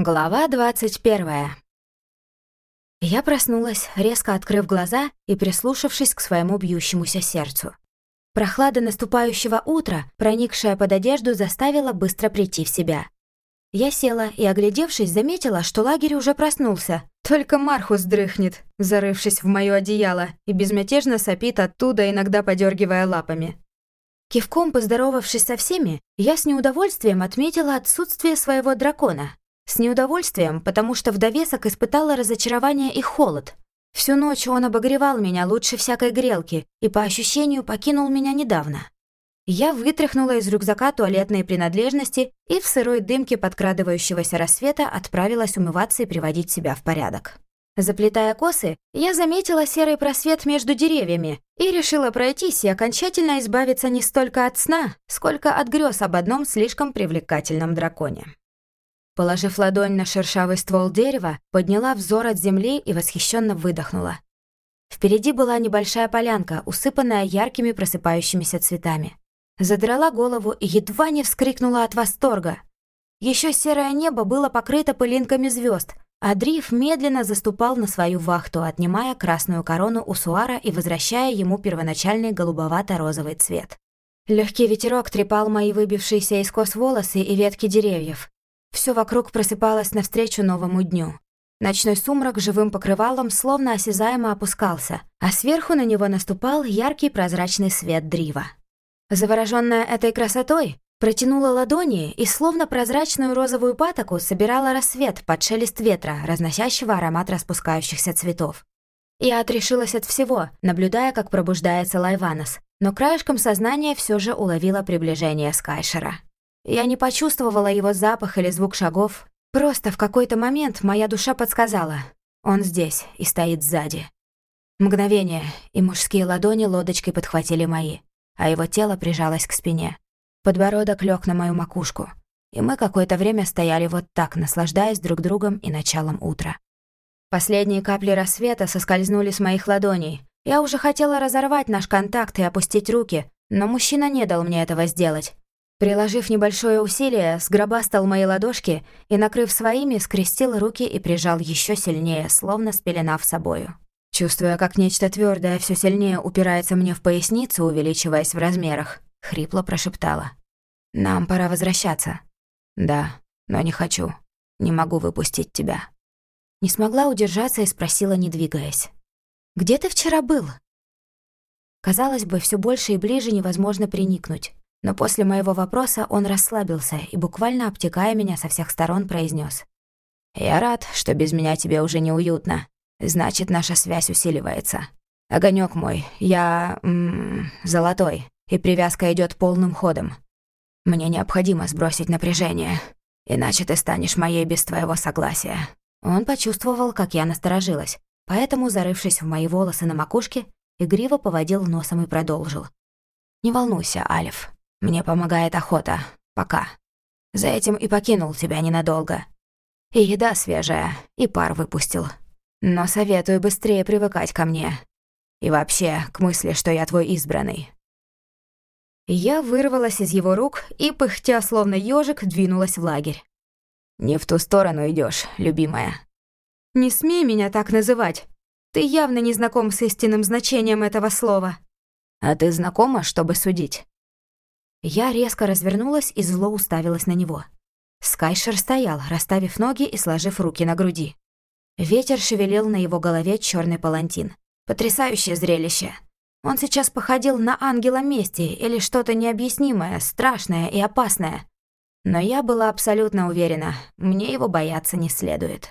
Глава двадцать первая. Я проснулась, резко открыв глаза и прислушавшись к своему бьющемуся сердцу. Прохлада наступающего утра, проникшая под одежду, заставила быстро прийти в себя. Я села и, оглядевшись, заметила, что лагерь уже проснулся. Только Мархус дрыхнет, зарывшись в моё одеяло, и безмятежно сопит оттуда, иногда подергивая лапами. Кивком поздоровавшись со всеми, я с неудовольствием отметила отсутствие своего дракона, с неудовольствием, потому что в довесок испытала разочарование и холод. Всю ночь он обогревал меня лучше всякой грелки и, по ощущению, покинул меня недавно. Я вытряхнула из рюкзака туалетные принадлежности и в сырой дымке подкрадывающегося рассвета отправилась умываться и приводить себя в порядок. Заплетая косы, я заметила серый просвет между деревьями и решила пройтись и окончательно избавиться не столько от сна, сколько от грез об одном слишком привлекательном драконе. Положив ладонь на шершавый ствол дерева, подняла взор от земли и восхищенно выдохнула. Впереди была небольшая полянка, усыпанная яркими просыпающимися цветами. Задрала голову и едва не вскрикнула от восторга. Еще серое небо было покрыто пылинками звезд, а Дриф медленно заступал на свою вахту, отнимая красную корону у Суара и возвращая ему первоначальный голубовато-розовый цвет. Легкий ветерок трепал мои выбившиеся из кос волосы и ветки деревьев. Все вокруг просыпалось навстречу новому дню. Ночной сумрак живым покрывалом словно осязаемо опускался, а сверху на него наступал яркий прозрачный свет дрива. Заворожённая этой красотой, протянула ладони и словно прозрачную розовую патоку собирала рассвет под шелест ветра, разносящего аромат распускающихся цветов. Я отрешилась от всего, наблюдая, как пробуждается Лайванос, но краешком сознания все же уловила приближение Скайшера. Я не почувствовала его запах или звук шагов. Просто в какой-то момент моя душа подсказала. Он здесь и стоит сзади. Мгновение, и мужские ладони лодочкой подхватили мои, а его тело прижалось к спине. Подбородок лег на мою макушку, и мы какое-то время стояли вот так, наслаждаясь друг другом и началом утра. Последние капли рассвета соскользнули с моих ладоней. Я уже хотела разорвать наш контакт и опустить руки, но мужчина не дал мне этого сделать. Приложив небольшое усилие, сгробастал мои ладошки и, накрыв своими, скрестил руки и прижал еще сильнее, словно спеленав собою. Чувствуя, как нечто твердое все сильнее упирается мне в поясницу, увеличиваясь в размерах, хрипло прошептала. «Нам пора возвращаться». «Да, но не хочу. Не могу выпустить тебя». Не смогла удержаться и спросила, не двигаясь. «Где ты вчера был?» Казалось бы, все больше и ближе невозможно приникнуть. Но после моего вопроса он расслабился и, буквально обтекая меня со всех сторон, произнес: «Я рад, что без меня тебе уже неуютно. Значит, наша связь усиливается. Огонек мой, я... М -м, золотой, и привязка идет полным ходом. Мне необходимо сбросить напряжение, иначе ты станешь моей без твоего согласия». Он почувствовал, как я насторожилась, поэтому, зарывшись в мои волосы на макушке, игриво поводил носом и продолжил. «Не волнуйся, Алиф, мне помогает охота. Пока. За этим и покинул тебя ненадолго. И еда свежая, и пар выпустил. Но советую быстрее привыкать ко мне. И вообще, к мысли, что я твой избранный. Я вырвалась из его рук и, пыхтя словно ежик, двинулась в лагерь. «Не в ту сторону идешь, любимая». «Не смей меня так называть. Ты явно не знаком с истинным значением этого слова». «А ты знакома, чтобы судить?» Я резко развернулась и зло уставилась на него. Скайшер стоял, расставив ноги и сложив руки на груди. Ветер шевелил на его голове черный палантин. Потрясающее зрелище. Он сейчас походил на ангела мести или что-то необъяснимое, страшное и опасное. Но я была абсолютно уверена, мне его бояться не следует.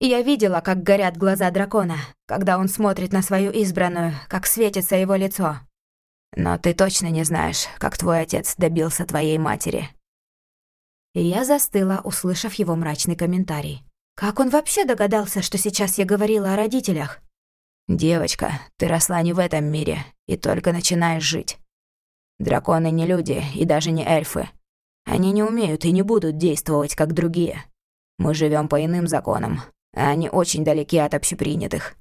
Я видела, как горят глаза дракона, когда он смотрит на свою избранную, как светится его лицо. Но ты точно не знаешь, как твой отец добился твоей матери». И я застыла, услышав его мрачный комментарий. Как он вообще догадался, что сейчас я говорила о родителях? «Девочка, ты росла не в этом мире и только начинаешь жить. Драконы не люди и даже не эльфы. Они не умеют и не будут действовать, как другие. Мы живем по иным законам, а они очень далеки от общепринятых.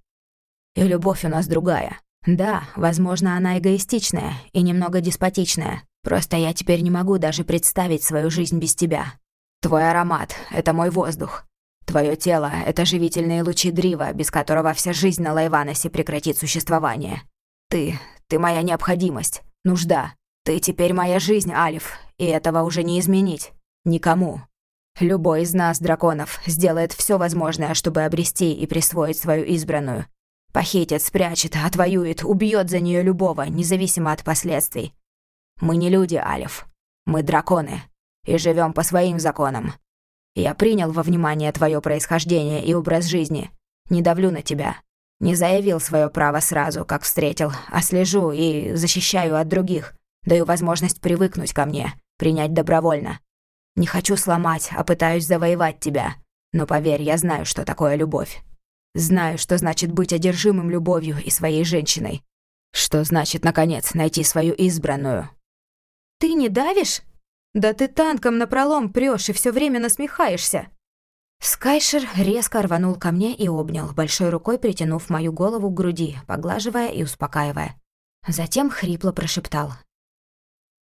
И любовь у нас другая. Да, возможно, она эгоистичная и немного деспотичная. Просто я теперь не могу даже представить свою жизнь без тебя. Твой аромат — это мой воздух. Твое тело — это живительные лучи дрива, без которого вся жизнь на Лайваносе прекратит существование. Ты, ты моя необходимость, нужда. Ты теперь моя жизнь, Алиф, и этого уже не изменить. Никому. Любой из нас, драконов, сделает все возможное, чтобы обрести и присвоить свою избранную. Похитит, спрячет, отвоюет, убьет за нее любого, независимо от последствий. Мы не люди, Алиф. Мы драконы. И живем по своим законам. Я принял во внимание твое происхождение и образ жизни. Не давлю на тебя. Не заявил свое право сразу, как встретил, а слежу и защищаю от других. Даю возможность привыкнуть ко мне, принять добровольно. Не хочу сломать, а пытаюсь завоевать тебя. Но поверь, я знаю, что такое любовь. Знаю, что значит быть одержимым любовью и своей женщиной. Что значит, наконец, найти свою избранную. «Ты не давишь?» «Да ты танком напролом прёшь и всё время насмехаешься!» Скайшер резко рванул ко мне и обнял, большой рукой притянув мою голову к груди, поглаживая и успокаивая. Затем хрипло прошептал.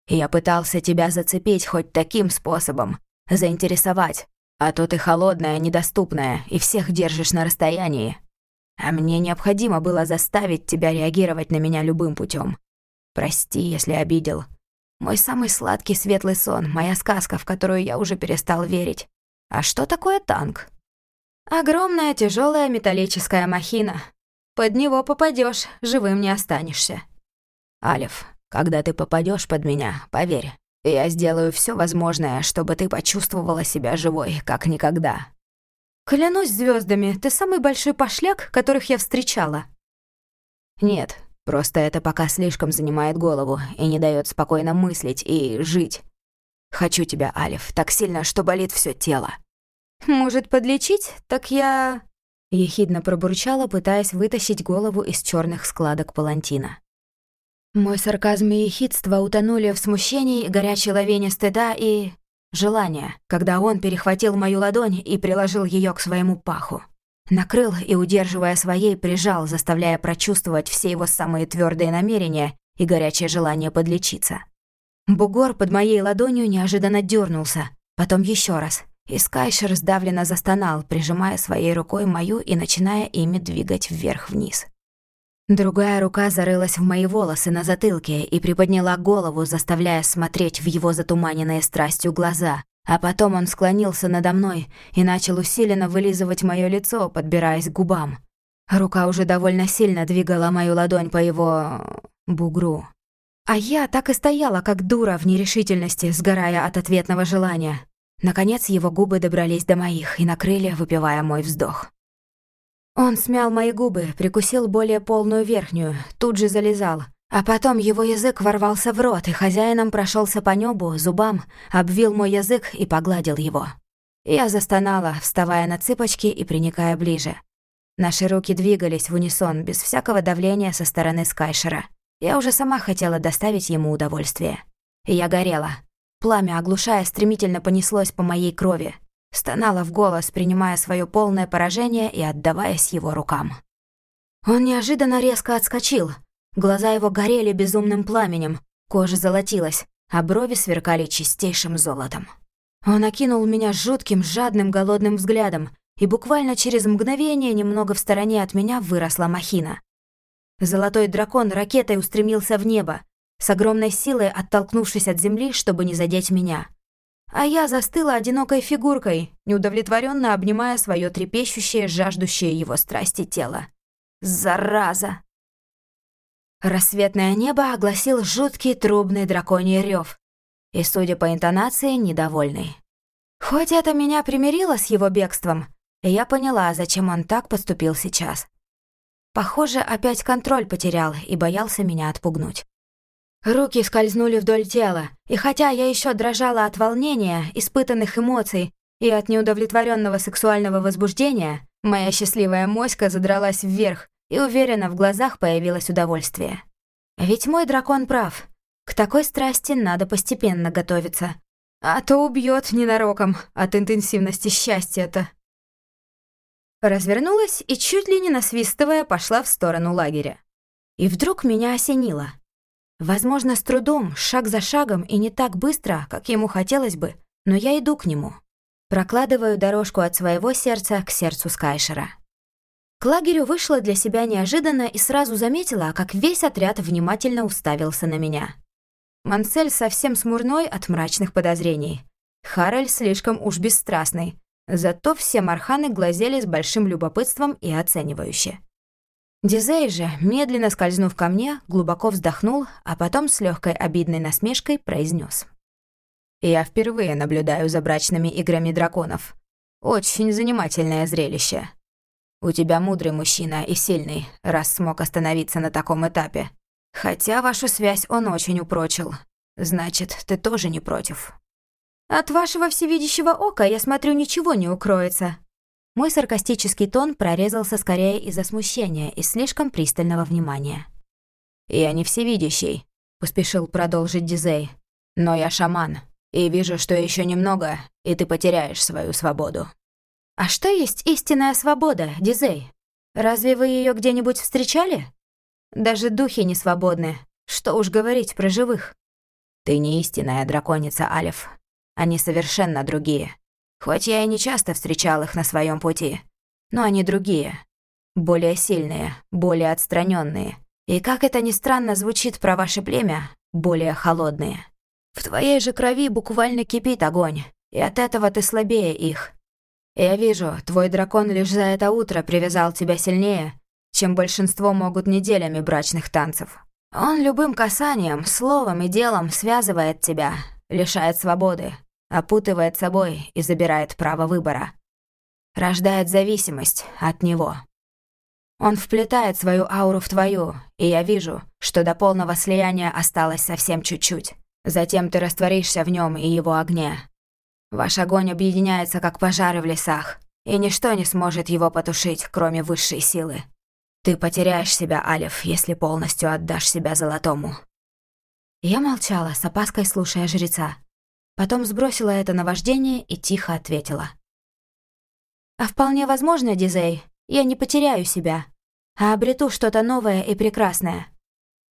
«Я пытался тебя зацепить хоть таким способом, заинтересовать, а то ты холодная, недоступная и всех держишь на расстоянии. А мне необходимо было заставить тебя реагировать на меня любым путем. Прости, если обидел, мой самый сладкий светлый сон, моя сказка, в которую я уже перестал верить. А что такое танк? Огромная тяжелая металлическая махина. Под него попадешь, живым не останешься. Алиф, когда ты попадешь под меня, поверь, я сделаю все возможное, чтобы ты почувствовала себя живой, как никогда. Клянусь звездами, ты самый большой пошляк, которых я встречала. Нет, Просто это пока слишком занимает голову и не дает спокойно мыслить и жить. Хочу тебя, Алиф, так сильно, что болит все тело. Может, подлечить? Так я...» Ехидно пробурчала, пытаясь вытащить голову из черных складок палантина. Мой сарказм и ехидство утонули в смущении, горячей лавине стыда и... желания, когда он перехватил мою ладонь и приложил ее к своему паху. Накрыл и, удерживая своей, прижал, заставляя прочувствовать все его самые твердые намерения и горячее желание подлечиться. Бугор под моей ладонью неожиданно дернулся, потом еще раз, и Скайшер сдавленно застонал, прижимая своей рукой мою и начиная ими двигать вверх-вниз. Другая рука зарылась в мои волосы на затылке и приподняла голову, заставляя смотреть в его затуманенные страстью глаза, а потом он склонился надо мной и начал усиленно вылизывать моё лицо, подбираясь к губам. Рука уже довольно сильно двигала мою ладонь по его... бугру. А я так и стояла, как дура в нерешительности, сгорая от ответного желания. Наконец его губы добрались до моих и накрыли, выпивая мой вздох. Он смял мои губы, прикусил более полную верхнюю, тут же залезал, а потом его язык ворвался в рот, и хозяином прошелся по небу, зубам, обвил мой язык и погладил его. Я застонала, вставая на цыпочки и приникая ближе. Наши руки двигались в унисон, без всякого давления со стороны Скайшера. Я уже сама хотела доставить ему удовольствие. Я горела. Пламя, оглушая, стремительно понеслось по моей крови. Стонала в голос, принимая свое полное поражение и отдаваясь его рукам. Он неожиданно резко отскочил, Глаза его горели безумным пламенем, кожа золотилась, а брови сверкали чистейшим золотом. Он окинул меня жутким, жадным, голодным взглядом, и буквально через мгновение немного в стороне от меня выросла махина. Золотой дракон ракетой устремился в небо, с огромной силой оттолкнувшись от земли, чтобы не задеть меня. А я застыла одинокой фигуркой, неудовлетворенно обнимая свое трепещущее, жаждущее его страсти тело. Зараза! Рассветное небо огласил жуткий трубный драконий рев, и, судя по интонации, недовольный. Хоть это меня примирило с его бегством, я поняла, зачем он так поступил сейчас. Похоже, опять контроль потерял и боялся меня отпугнуть. Руки скользнули вдоль тела, и хотя я еще дрожала от волнения, испытанных эмоций и от неудовлетворенного сексуального возбуждения, моя счастливая моська задралась вверх, и уверенно в глазах появилось удовольствие. Ведь мой дракон прав. К такой страсти надо постепенно готовиться. А то убьет ненароком от интенсивности счастья-то. Развернулась и, чуть ли не насвистывая, пошла в сторону лагеря. И вдруг меня осенило. Возможно, с трудом, шаг за шагом и не так быстро, как ему хотелось бы, но я иду к нему. Прокладываю дорожку от своего сердца к сердцу Скайшера. К лагерю вышла для себя неожиданно и сразу заметила, как весь отряд внимательно уставился на меня. Мансель совсем смурной от мрачных подозрений. Хараль слишком уж бесстрастный. Зато все марханы глазели с большим любопытством и оценивающе. Дизей же, медленно скользнув ко мне, глубоко вздохнул, а потом с легкой обидной насмешкой произнес: «Я впервые наблюдаю за брачными играми драконов. Очень занимательное зрелище. У тебя мудрый мужчина и сильный, раз смог остановиться на таком этапе. Хотя вашу связь он очень упрочил. Значит, ты тоже не против. От вашего всевидящего ока, я смотрю, ничего не укроется. Мой саркастический тон прорезался скорее из-за смущения и слишком пристального внимания. «Я не всевидящий», — поспешил продолжить Дизей. «Но я шаман, и вижу, что еще немного, и ты потеряешь свою свободу». «А что есть истинная свобода, Дизей? Разве вы ее где-нибудь встречали?» Даже духи не свободны. Что уж говорить про живых. Ты не истинная драконица, Алиф. Они совершенно другие. Хоть я и не часто встречал их на своем пути, но они другие. Более сильные, более отстраненные. И как это ни странно звучит про ваше племя, более холодные. В твоей же крови буквально кипит огонь, и от этого ты слабее их. Я вижу, твой дракон лишь за это утро привязал тебя сильнее, чем большинство могут неделями брачных танцев. Он любым касанием, словом и делом связывает тебя, лишает свободы, опутывает собой и забирает право выбора. Рождает зависимость от него. Он вплетает свою ауру в твою, и я вижу, что до полного слияния осталось совсем чуть-чуть. Затем ты растворишься в нем и его огне. Ваш огонь объединяется, как пожары в лесах, и ничто не сможет его потушить, кроме высшей силы. Ты потеряешь себя, Алиф, если полностью отдашь себя Золотому». Я молчала, с опаской слушая жреца. Потом сбросила это наваждение и тихо ответила. «А вполне возможно, Дизей, я не потеряю себя, а обрету что-то новое и прекрасное.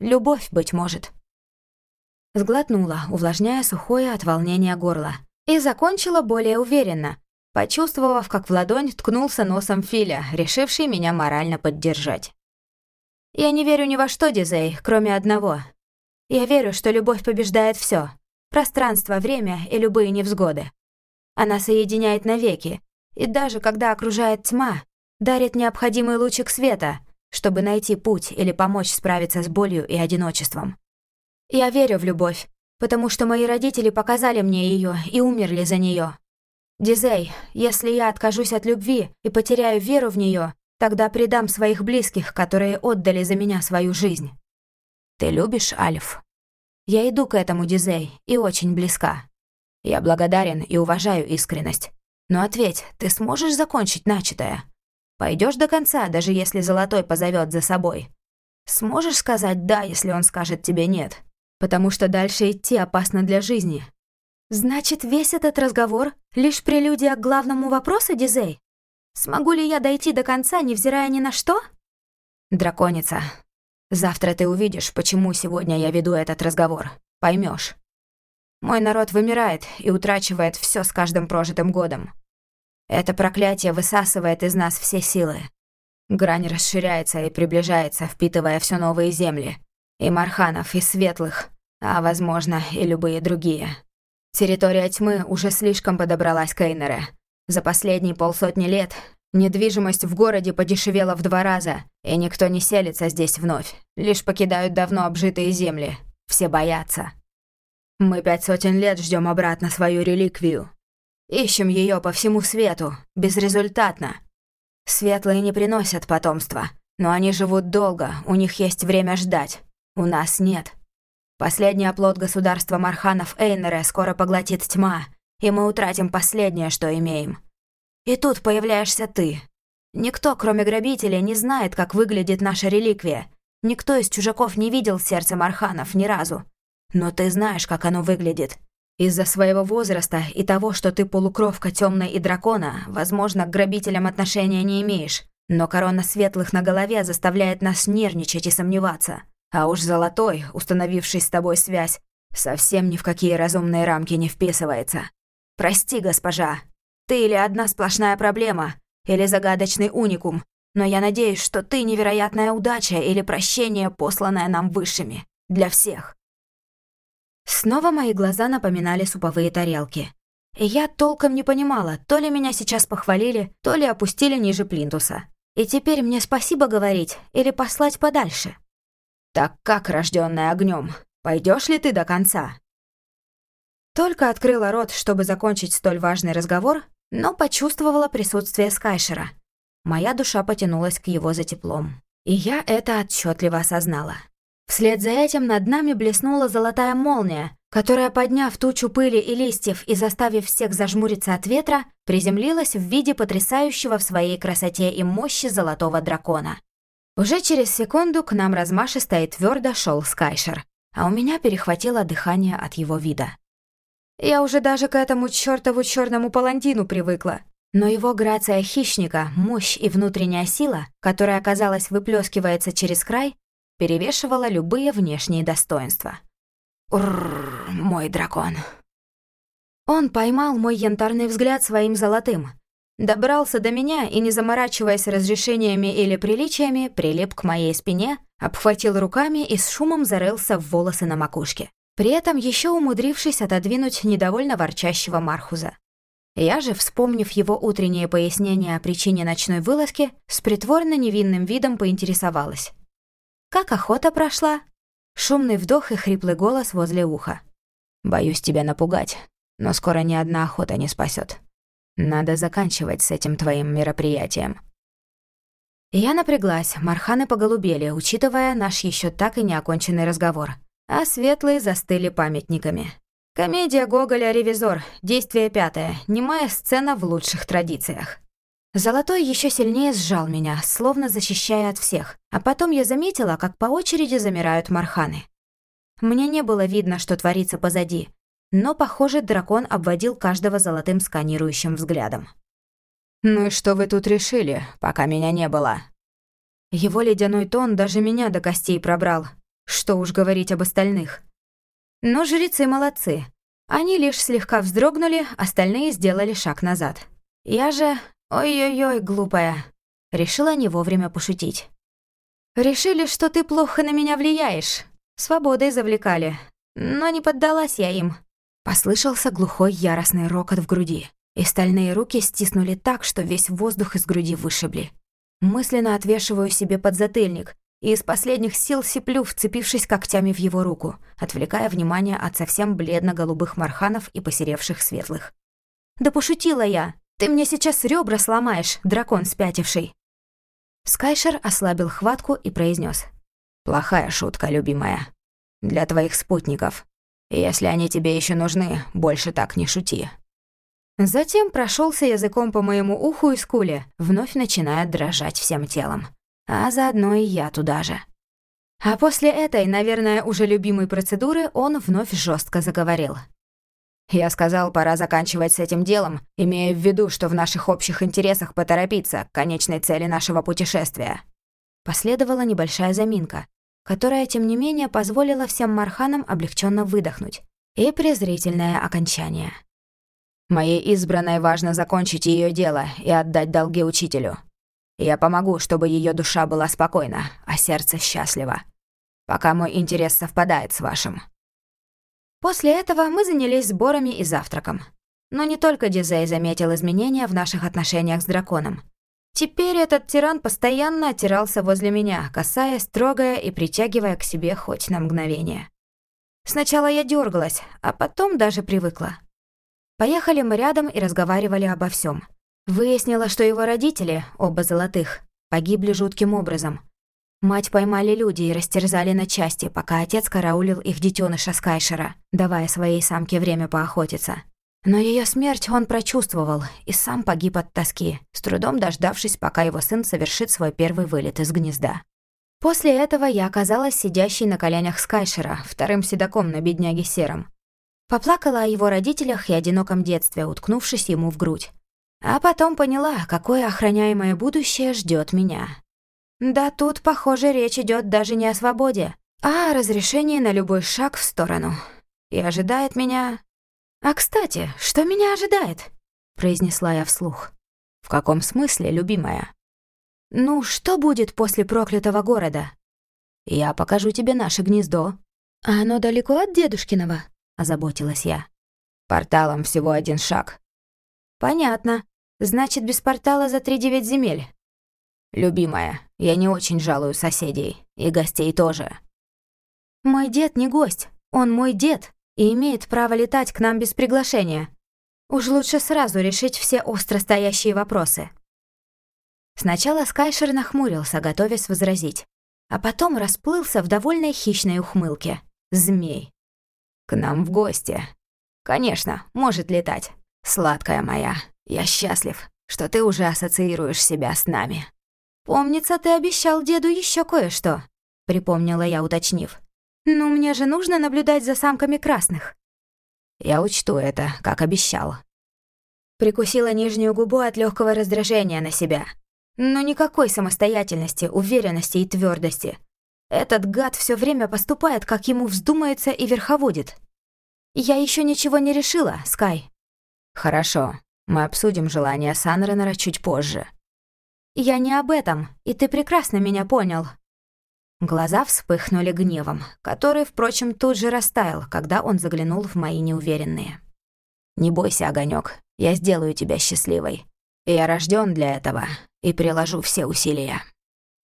Любовь, быть может». Сглотнула, увлажняя сухое от волнения горло, и закончила более уверенно, почувствовав, как в ладонь ткнулся носом Филя, решивший меня морально поддержать. «Я не верю ни во что, Дизей, кроме одного. Я верю, что любовь побеждает все: пространство, время и любые невзгоды. Она соединяет навеки, и даже когда окружает тьма, дарит необходимый лучик света, чтобы найти путь или помочь справиться с болью и одиночеством. Я верю в любовь, потому что мои родители показали мне ее и умерли за нее. Дизей, если я откажусь от любви и потеряю веру в нее, тогда предам своих близких, которые отдали за меня свою жизнь. Ты любишь Альф? Я иду к этому, Дизей, и очень близка. Я благодарен и уважаю искренность. Но ответь, ты сможешь закончить начатое? Пойдешь до конца, даже если Золотой позовет за собой? Сможешь сказать «да», если он скажет тебе «нет»? Потому что дальше идти опасно для жизни, Значит, весь этот разговор — лишь прелюдия к главному вопросу, Дизей? Смогу ли я дойти до конца, невзирая ни на что? Драконица, завтра ты увидишь, почему сегодня я веду этот разговор. Поймешь. Мой народ вымирает и утрачивает все с каждым прожитым годом. Это проклятие высасывает из нас все силы. Грань расширяется и приближается, впитывая все новые земли. И Марханов, и Светлых, а, возможно, и любые другие. Территория тьмы уже слишком подобралась к Эйнере. За последние полсотни лет недвижимость в городе подешевела в два раза, и никто не селится здесь вновь. Лишь покидают давно обжитые земли. Все боятся. Мы пять сотен лет ждем обратно свою реликвию. Ищем ее по всему свету, безрезультатно. Светлые не приносят потомства, но они живут долго, у них есть время ждать. У нас нет. Последний оплот государства Марханов Эйнере скоро поглотит тьма, и мы утратим последнее, что имеем. И тут появляешься ты. Никто, кроме грабителей, не знает, как выглядит наша реликвия. Никто из чужаков не видел сердце Марханов ни разу. Но ты знаешь, как оно выглядит. Из-за своего возраста и того, что ты полукровка темной и дракона, возможно, к грабителям отношения не имеешь. Но корона светлых на голове заставляет нас нервничать и сомневаться. А уж золотой, установивший с тобой связь, совсем ни в какие разумные рамки не вписывается. Прости, госпожа. Ты или одна сплошная проблема, или загадочный уникум, но я надеюсь, что ты невероятная удача или прощение, посланное нам высшими. Для всех. Снова мои глаза напоминали суповые тарелки. И я толком не понимала, то ли меня сейчас похвалили, то ли опустили ниже плинтуса. И теперь мне спасибо говорить или послать подальше. Так как, рожденная огнем, пойдешь ли ты до конца? Только открыла рот, чтобы закончить столь важный разговор, но почувствовала присутствие Скайшера. Моя душа потянулась к его за теплом. И я это отчетливо осознала. Вслед за этим над нами блеснула золотая молния, которая, подняв тучу пыли и листьев и заставив всех зажмуриться от ветра, приземлилась в виде потрясающего в своей красоте и мощи золотого дракона. Уже через секунду к нам размашисто и твердо шел Скайшер, а у меня перехватило дыхание от его вида. Я уже даже к этому чертову черному палантину привыкла. Но его грация хищника, мощь и внутренняя сила, которая, казалось, выплескивается через край, перевешивала любые внешние достоинства. «Урррр, мой дракон!» Он поймал мой янтарный взгляд своим золотым, добрался до меня и, не заморачиваясь разрешениями или приличиями, прилип к моей спине, обхватил руками и с шумом зарылся в волосы на макушке, при этом еще умудрившись отодвинуть недовольно ворчащего Мархуза. Я же, вспомнив его утреннее пояснение о причине ночной вылазки, с притворно невинным видом поинтересовалась. «Как охота прошла?» Шумный вдох и хриплый голос возле уха. «Боюсь тебя напугать, но скоро ни одна охота не спасет. Надо заканчивать с этим твоим мероприятием». Я напряглась, марханы поголубели, учитывая наш еще так и не оконченный разговор, а светлые застыли памятниками. Комедия Гоголя «Ревизор», действие пятое, немая сцена в лучших традициях. Золотой еще сильнее сжал меня, словно защищая от всех, а потом я заметила, как по очереди замирают марханы. Мне не было видно, что творится позади, но, похоже, дракон обводил каждого золотым сканирующим взглядом. «Ну и что вы тут решили, пока меня не было?» Его ледяной тон даже меня до костей пробрал. Что уж говорить об остальных. Но жрецы молодцы. Они лишь слегка вздрогнули, остальные сделали шаг назад. Я же... Ой-ой-ой, глупая. Решила не вовремя пошутить. Решили, что ты плохо на меня влияешь. Свободой завлекали. Но не поддалась я им. Послышался глухой яростный рокот в груди, и стальные руки стиснули так, что весь воздух из груди вышибли. Мысленно отвешиваю себе подзатыльник, и из последних сил сиплю, вцепившись когтями в его руку, отвлекая внимание от совсем бледно-голубых марханов и посеревших светлых. «Да пошутила я! Ты мне сейчас ребра сломаешь, дракон спятивший!» Скайшер ослабил хватку и произнес: «Плохая шутка, любимая. Для твоих спутников. Если они тебе еще нужны, больше так не шути». Затем прошелся языком по моему уху и скуле, вновь начиная дрожать всем телом а заодно и я туда же. А после этой, наверное, уже любимой процедуры он вновь жестко заговорил. «Я сказал, пора заканчивать с этим делом, имея в виду, что в наших общих интересах поторопиться к конечной цели нашего путешествия». Последовала небольшая заминка, которая, тем не менее, позволила всем марханам облегченно выдохнуть, и презрительное окончание. «Моей избранной важно закончить ее дело и отдать долги учителю. Я помогу, чтобы ее душа была спокойна, а сердце счастливо. Пока мой интерес совпадает с вашим». После этого мы занялись сборами и завтраком. Но не только Дизей заметил изменения в наших отношениях с драконом. Теперь этот тиран постоянно оттирался возле меня, касаясь, трогая и притягивая к себе хоть на мгновение. Сначала я дергалась, а потом даже привыкла. Поехали мы рядом и разговаривали обо всем. Выяснила, что его родители, оба золотых, погибли жутким образом. Мать поймали люди и растерзали на части, пока отец караулил их детеныша Скайшера, давая своей самке время поохотиться. Но ее смерть он прочувствовал и сам погиб от тоски, с трудом дождавшись, пока его сын совершит свой первый вылет из гнезда. После этого я оказалась сидящей на коленях Скайшера, вторым седаком на бедняге Сером. Поплакала о его родителях и одиноком детстве, уткнувшись ему в грудь. А потом поняла, какое охраняемое будущее ждет меня. Да тут, похоже, речь идет даже не о свободе, а о разрешении на любой шаг в сторону. И ожидает меня... А, кстати, что меня ожидает? произнесла я вслух. «В каком смысле, любимая?» «Ну, что будет после проклятого города?» «Я покажу тебе наше гнездо». «А оно далеко от дедушкиного?» — озаботилась я. «Порталом всего один шаг». «Понятно. Значит, без портала за три девять земель». «Любимая, я не очень жалую соседей. И гостей тоже». «Мой дед не гость. Он мой дед и имеет право летать к нам без приглашения. Уж лучше сразу решить все остро стоящие вопросы». Сначала Скайшер нахмурился, готовясь возразить, а потом расплылся в довольной хищной ухмылке. Змей. «К нам в гости. Конечно, может летать. Сладкая моя, я счастлив, что ты уже ассоциируешь себя с нами». «Помнится, ты обещал деду еще кое-что», — припомнила я, уточнив. «Ну, мне же нужно наблюдать за самками красных». «Я учту это, как обещал». Прикусила нижнюю губу от легкого раздражения на себя. Но никакой самостоятельности, уверенности и твердости. Этот гад все время поступает, как ему вздумается и верховодит. Я еще ничего не решила, Скай. Хорошо, мы обсудим желание Санренера чуть позже. Я не об этом, и ты прекрасно меня понял. Глаза вспыхнули гневом, который, впрочем, тут же растаял, когда он заглянул в мои неуверенные. «Не бойся, огонек, я сделаю тебя счастливой. Я рожден для этого и приложу все усилия.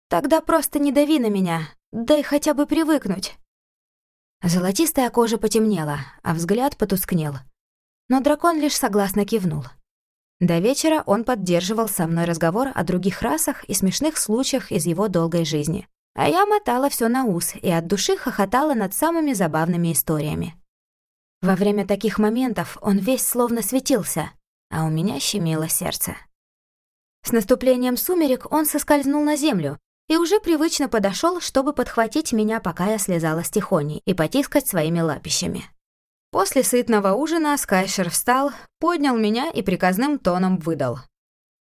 Тогда просто не дави на меня, дай хотя бы привыкнуть. Золотистая кожа потемнела, а взгляд потускнел. Но дракон лишь согласно кивнул. До вечера он поддерживал со мной разговор о других расах и смешных случаях из его долгой жизни. А я мотала все на ус и от души хохотала над самыми забавными историями. Во время таких моментов он весь словно светился, а у меня щемило сердце. С наступлением сумерек он соскользнул на землю и уже привычно подошел, чтобы подхватить меня, пока я слезала с тихоней, и потискать своими лапищами. После сытного ужина Скайшер встал, поднял меня и приказным тоном выдал.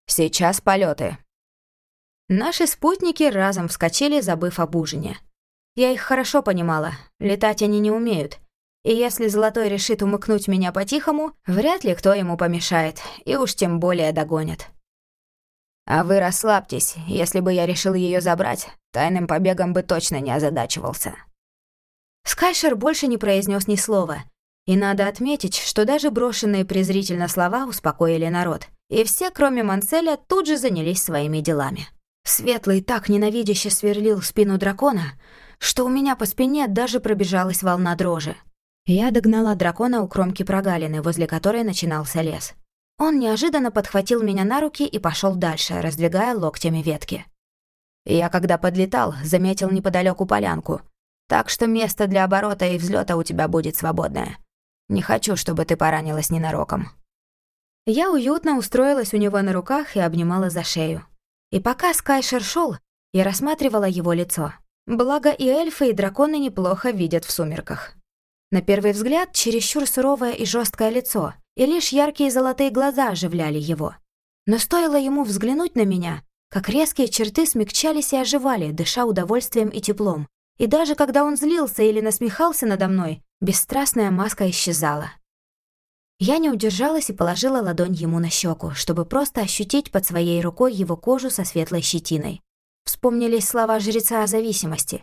«Сейчас полеты. Наши спутники разом вскочили, забыв об ужине. Я их хорошо понимала, летать они не умеют. И если Золотой решит умыкнуть меня по-тихому, вряд ли кто ему помешает, и уж тем более догонит. А вы расслабьтесь, если бы я решил ее забрать, тайным побегом бы точно не озадачивался. Скайшер больше не произнес ни слова. И надо отметить, что даже брошенные презрительно слова успокоили народ. И все, кроме Манцеля, тут же занялись своими делами. Светлый так ненавидяще сверлил спину дракона, что у меня по спине даже пробежалась волна дрожи. Я догнала дракона у кромки прогалины, возле которой начинался лес. Он неожиданно подхватил меня на руки и пошел дальше, раздвигая локтями ветки. Я, когда подлетал, заметил неподалеку полянку. Так что место для оборота и взлета у тебя будет свободное. Не хочу, чтобы ты поранилась ненароком. Я уютно устроилась у него на руках и обнимала за шею. И пока Скайшер шел, я рассматривала его лицо. Благо и эльфы, и драконы неплохо видят в сумерках. На первый взгляд, чересчур суровое и жесткое лицо, и лишь яркие золотые глаза оживляли его. Но стоило ему взглянуть на меня, как резкие черты смягчались и оживали, дыша удовольствием и теплом. И даже когда он злился или насмехался надо мной, бесстрастная маска исчезала. Я не удержалась и положила ладонь ему на щеку, чтобы просто ощутить под своей рукой его кожу со светлой щетиной. Вспомнились слова жреца о зависимости.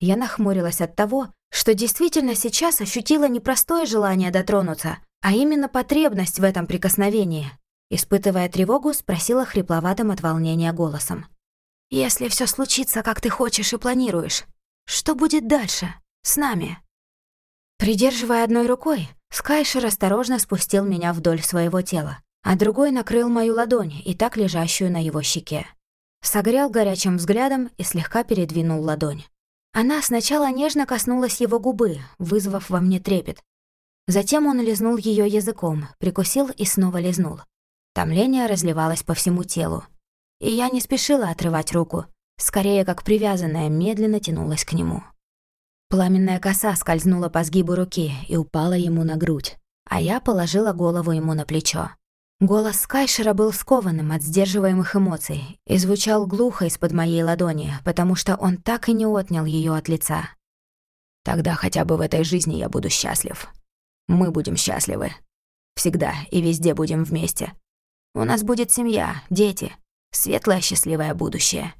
Я нахмурилась от того, что действительно сейчас ощутила непростое желание дотронуться, а именно потребность в этом прикосновении. Испытывая тревогу, спросила хрипловатым от волнения голосом. «Если все случится, как ты хочешь и планируешь, что будет дальше? С нами?» Придерживая одной рукой, Скайшер осторожно спустил меня вдоль своего тела, а другой накрыл мою ладонь и так лежащую на его щеке. Согрел горячим взглядом и слегка передвинул ладонь. Она сначала нежно коснулась его губы, вызвав во мне трепет, Затем он лизнул ее языком, прикусил и снова лизнул. Томление разливалось по всему телу. И я не спешила отрывать руку, скорее как привязанная медленно тянулась к нему. Пламенная коса скользнула по сгибу руки и упала ему на грудь, а я положила голову ему на плечо. Голос Скайшера был скованным от сдерживаемых эмоций и звучал глухо из-под моей ладони, потому что он так и не отнял ее от лица. «Тогда хотя бы в этой жизни я буду счастлив», мы будем счастливы. Всегда и везде будем вместе. У нас будет семья, дети, светлое счастливое будущее.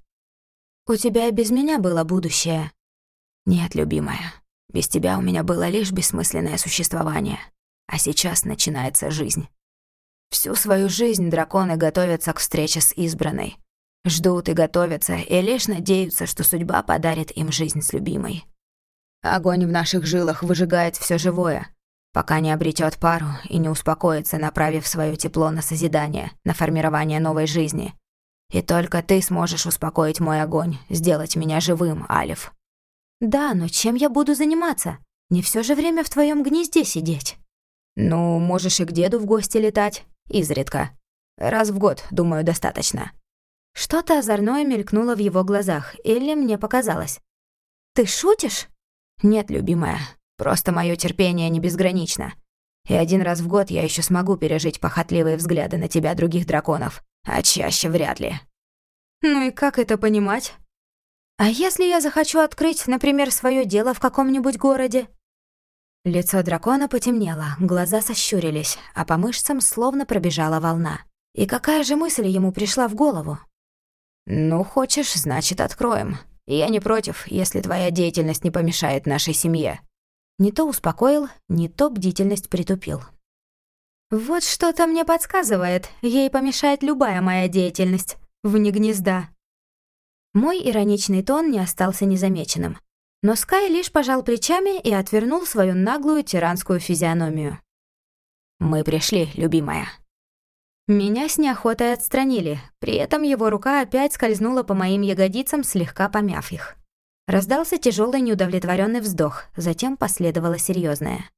У тебя без меня было будущее. Нет, любимая, без тебя у меня было лишь бессмысленное существование. А сейчас начинается жизнь. Всю свою жизнь драконы готовятся к встрече с избранной. Ждут и готовятся, и лишь надеются, что судьба подарит им жизнь с любимой. Огонь в наших жилах выжигает все живое, пока не обретет пару и не успокоится, направив свое тепло на созидание, на формирование новой жизни. И только ты сможешь успокоить мой огонь, сделать меня живым, Алиф. Да, но чем я буду заниматься? Не все же время в твоем гнезде сидеть. Ну, можешь и к деду в гости летать. Изредка. Раз в год, думаю, достаточно. Что-то озорное мелькнуло в его глазах, или мне показалось. «Ты шутишь?» «Нет, любимая, просто мое терпение не безгранично. И один раз в год я еще смогу пережить похотливые взгляды на тебя других драконов, а чаще вряд ли». «Ну и как это понимать?» «А если я захочу открыть, например, свое дело в каком-нибудь городе?» Лицо дракона потемнело, глаза сощурились, а по мышцам словно пробежала волна. И какая же мысль ему пришла в голову? «Ну, хочешь, значит, откроем. Я не против, если твоя деятельность не помешает нашей семье». Не то успокоил, не то бдительность притупил. «Вот что-то мне подсказывает, ей помешает любая моя деятельность, вне гнезда». Мой ироничный тон не остался незамеченным. Но Скай лишь пожал плечами и отвернул свою наглую тиранскую физиономию. «Мы пришли, любимая». Меня с неохотой отстранили, при этом его рука опять скользнула по моим ягодицам, слегка помяв их. Раздался тяжелый неудовлетворенный вздох, затем последовало серьезное.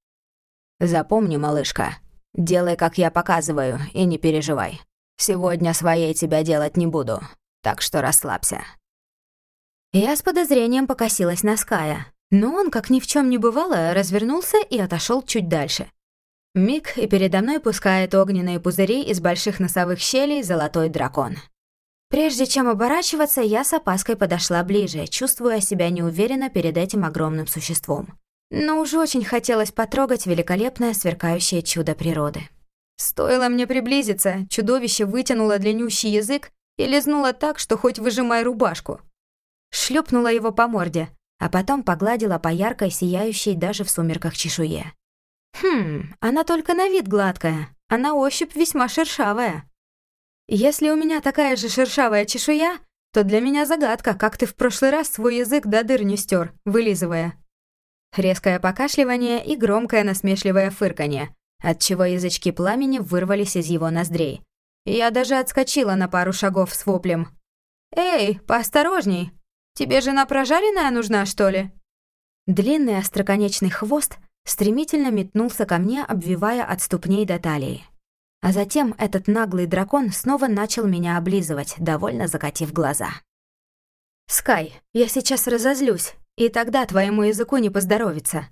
«Запомни, малышка, делай, как я показываю, и не переживай. Сегодня своей тебя делать не буду, так что расслабься». Я с подозрением покосилась на Ская, но он, как ни в чем не бывало, развернулся и отошел чуть дальше. Миг, и передо мной пускает огненные пузыри из больших носовых щелей золотой дракон. Прежде чем оборачиваться, я с опаской подошла ближе, чувствуя себя неуверенно перед этим огромным существом. Но уже очень хотелось потрогать великолепное сверкающее чудо природы. Стоило мне приблизиться, чудовище вытянуло длиннющий язык и лизнуло так, что хоть выжимай рубашку шлепнула его по морде, а потом погладила по яркой, сияющей даже в сумерках чешуе. Хм, она только на вид гладкая, а на ощупь весьма шершавая. Если у меня такая же шершавая чешуя, то для меня загадка, как ты в прошлый раз свой язык до дыр не стер, вылизывая. Резкое покашливание и громкое насмешливое фырканье, отчего язычки пламени вырвались из его ноздрей. Я даже отскочила на пару шагов с воплем. «Эй, поосторожней!» Тебе жена прожаренная нужна, что ли?» Длинный остроконечный хвост стремительно метнулся ко мне, обвивая от ступней до талии. А затем этот наглый дракон снова начал меня облизывать, довольно закатив глаза. «Скай, я сейчас разозлюсь, и тогда твоему языку не поздоровится».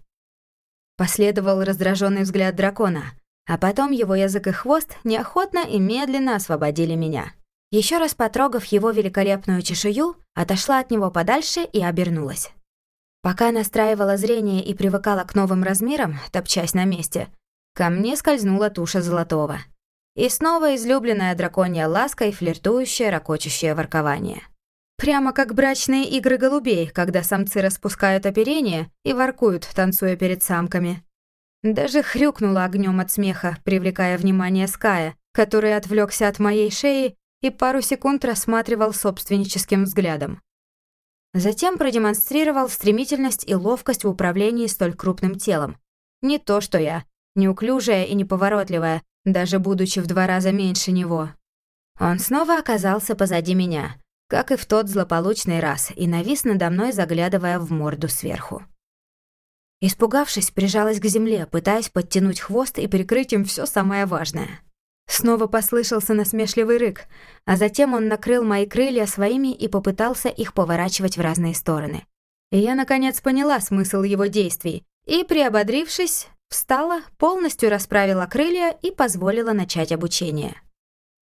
Последовал раздраженный взгляд дракона, а потом его язык и хвост неохотно и медленно освободили меня. Еще раз потрогав его великолепную чешую, отошла от него подальше и обернулась. Пока настраивала зрение и привыкала к новым размерам, топчась на месте, ко мне скользнула туша золотого. И снова излюбленная драконья ласка и флиртующее, ракочущее воркование. Прямо как брачные игры голубей, когда самцы распускают оперение и воркуют, танцуя перед самками. Даже хрюкнула огнем от смеха, привлекая внимание Ская, который отвлекся от моей шеи и пару секунд рассматривал собственническим взглядом. Затем продемонстрировал стремительность и ловкость в управлении столь крупным телом. Не то что я, неуклюжая и неповоротливая, даже будучи в два раза меньше него. Он снова оказался позади меня, как и в тот злополучный раз, и навис надо мной, заглядывая в морду сверху. Испугавшись, прижалась к земле, пытаясь подтянуть хвост и прикрыть им все самое важное. Снова послышался насмешливый рык, а затем он накрыл мои крылья своими и попытался их поворачивать в разные стороны. И я, наконец, поняла смысл его действий и, приободрившись, встала, полностью расправила крылья и позволила начать обучение.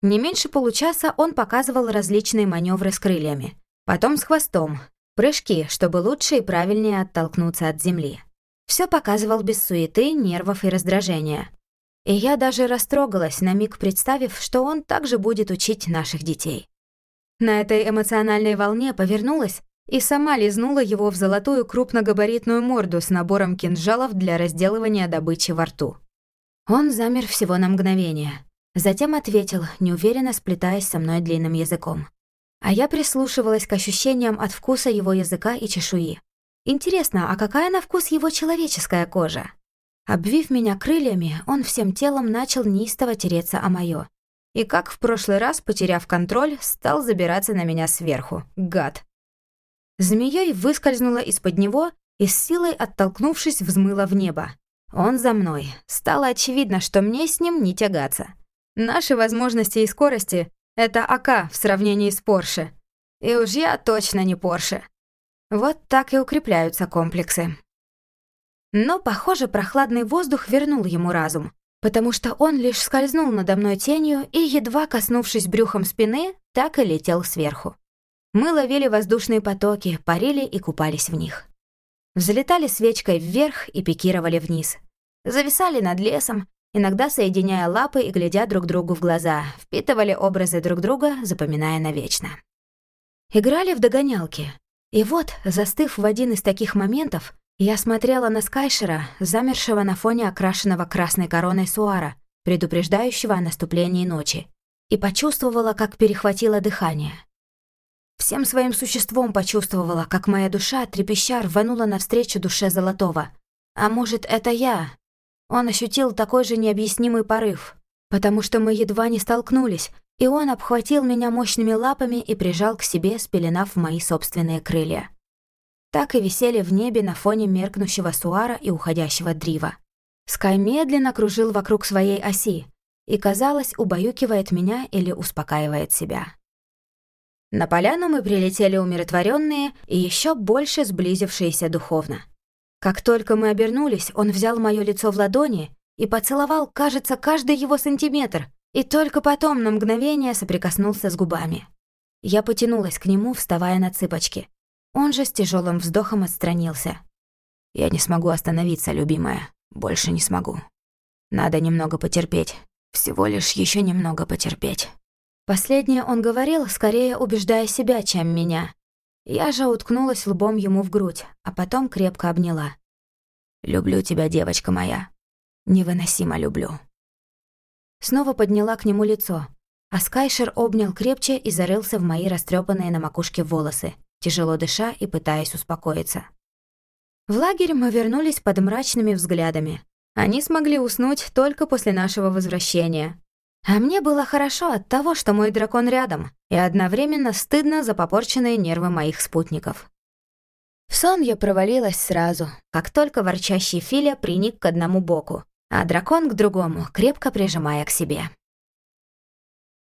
Не меньше получаса он показывал различные маневры с крыльями, потом с хвостом, прыжки, чтобы лучше и правильнее оттолкнуться от земли. Все показывал без суеты, нервов и раздражения. И я даже растрогалась, на миг представив, что он также будет учить наших детей. На этой эмоциональной волне повернулась и сама лизнула его в золотую крупногабаритную морду с набором кинжалов для разделывания добычи во рту. Он замер всего на мгновение. Затем ответил, неуверенно сплетаясь со мной длинным языком. А я прислушивалась к ощущениям от вкуса его языка и чешуи. Интересно, а какая на вкус его человеческая кожа? Обвив меня крыльями, он всем телом начал неистово тереться о моё. И как в прошлый раз, потеряв контроль, стал забираться на меня сверху. Гад. Змеей выскользнула из-под него и с силой оттолкнувшись, взмыла в небо. Он за мной. Стало очевидно, что мне с ним не тягаться. Наши возможности и скорости — это АК в сравнении с Порше. И уж я точно не Порше. Вот так и укрепляются комплексы. Но, похоже, прохладный воздух вернул ему разум, потому что он лишь скользнул надо мной тенью и, едва коснувшись брюхом спины, так и летел сверху. Мы ловили воздушные потоки, парили и купались в них. Взлетали свечкой вверх и пикировали вниз. Зависали над лесом, иногда соединяя лапы и глядя друг другу в глаза, впитывали образы друг друга, запоминая навечно. Играли в догонялки. И вот, застыв в один из таких моментов, я смотрела на Скайшера, замершего на фоне окрашенного красной короной суара, предупреждающего о наступлении ночи, и почувствовала, как перехватило дыхание. Всем своим существом почувствовала, как моя душа трепеща рванула навстречу душе Золотого. А может, это я? Он ощутил такой же необъяснимый порыв, потому что мы едва не столкнулись, и он обхватил меня мощными лапами и прижал к себе, спеленав мои собственные крылья. Так и висели в небе на фоне меркнущего суара и уходящего дрива. Скай медленно кружил вокруг своей оси и, казалось, убаюкивает меня или успокаивает себя. На поляну мы прилетели умиротворенные и еще больше сблизившиеся духовно. Как только мы обернулись, он взял мое лицо в ладони и поцеловал, кажется, каждый его сантиметр, и только потом на мгновение соприкоснулся с губами. Я потянулась к нему, вставая на цыпочки. Он же с тяжелым вздохом отстранился. «Я не смогу остановиться, любимая. Больше не смогу. Надо немного потерпеть. Всего лишь еще немного потерпеть». Последнее он говорил, скорее убеждая себя, чем меня. Я же уткнулась лбом ему в грудь, а потом крепко обняла. «Люблю тебя, девочка моя. Невыносимо люблю». Снова подняла к нему лицо, а Скайшер обнял крепче и зарылся в мои растрепанные на макушке волосы, тяжело дыша и пытаясь успокоиться. В лагерь мы вернулись под мрачными взглядами. Они смогли уснуть только после нашего возвращения, а мне было хорошо от того, что мой дракон рядом, и одновременно стыдно за попорченные нервы моих спутников. В сон я провалилась сразу, как только ворчащий Филя приник к одному боку, а дракон к другому, крепко прижимая к себе.